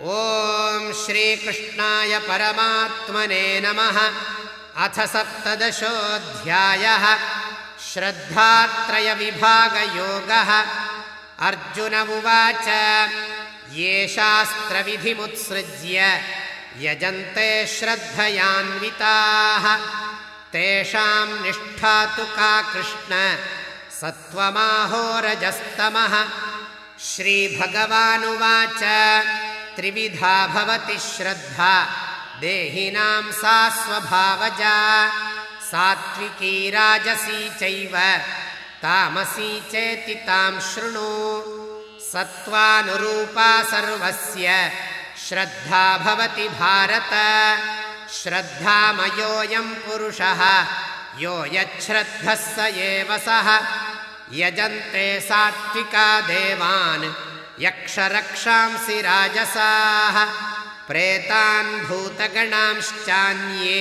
ॐ श्रीकृष्णाय परमात्मने नमः। अथ सप्तदशोऽध्यायः। श्रद्धात्रयविभागयोगः। अर्जुन उवाच ये शास्त्रविधिमुत्सृज्य यजन्ते श्रद्धयान्विताः। तेषां का कृष्ण सत्त्वमाहोरजस्तमः श्रीभगवानुवाच त्रिविधा भवति श्रद्धा। देहिनां सा स्वभावजा। सात्विकी राजसी चैव। तामसी चेति तां शृणु। सत्त्वानुरूपा सर्वस्य। श्रद्धा भवति भारत। श्रद्धामयोऽयं पुरुषः। यो यच्छ्रद्धः स एव सः। यजन्ते सात्विका देवान् यक्षरक्षांसि राजसाः प्रेतान् भूतगणांश्चान्ये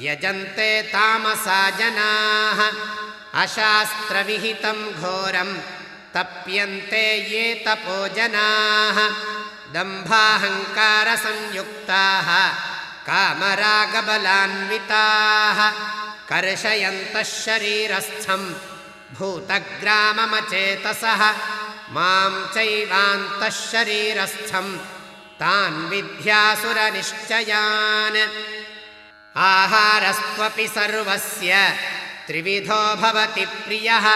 यजन्ते तामसा जनाः। अशास्त्रविहितं घोरं तप्यन्ते ये तपोजनाः दम्भाहङ्कारसंयुक्ताः कामरागबलान्विताः। कर्षयन्तः शरीरस्थं भूतग्राममचेतसः मां चैवान्तः शरीरस्थं तान् विद्यासुरनिश्चयान्। आहारस्त्वपि सर्वस्य त्रिविधो भवति प्रियः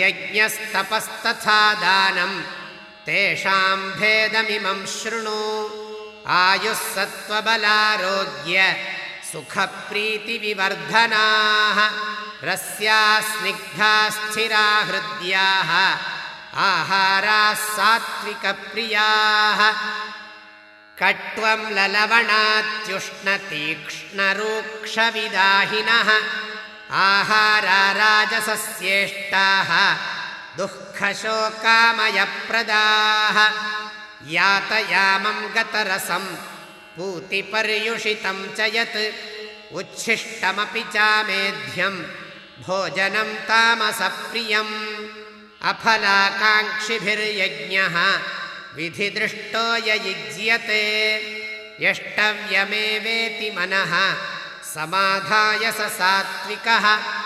यज्ञस्तपस्तथा दानं तेषां भेदमिमं शृणु। आयुः सत्त्वबलारोग्य सुखप्रीतिविवर्धनाः रस्या स्निग्धा स्थिरा हृद्याः आहाराः सात्विकप्रियाः। कट्वं ललवणात्युष्णतीक्ष्णरूक्षविदाहिनः। आहारा राजसस्येष्टाः दुःखशोकामयप्रदाः। यातयामं गतरसं पूतिपर्युषितं च यत् उच्छिष्टमपि चामेध्यं। भोजनं तामसप्रियम् अफलाकाङ्क्षिभिर्यज्ञः। विधिदृष्टो ययुज्यते। यष्टव्यमेवेति मनः। समाधाय स सात्विकः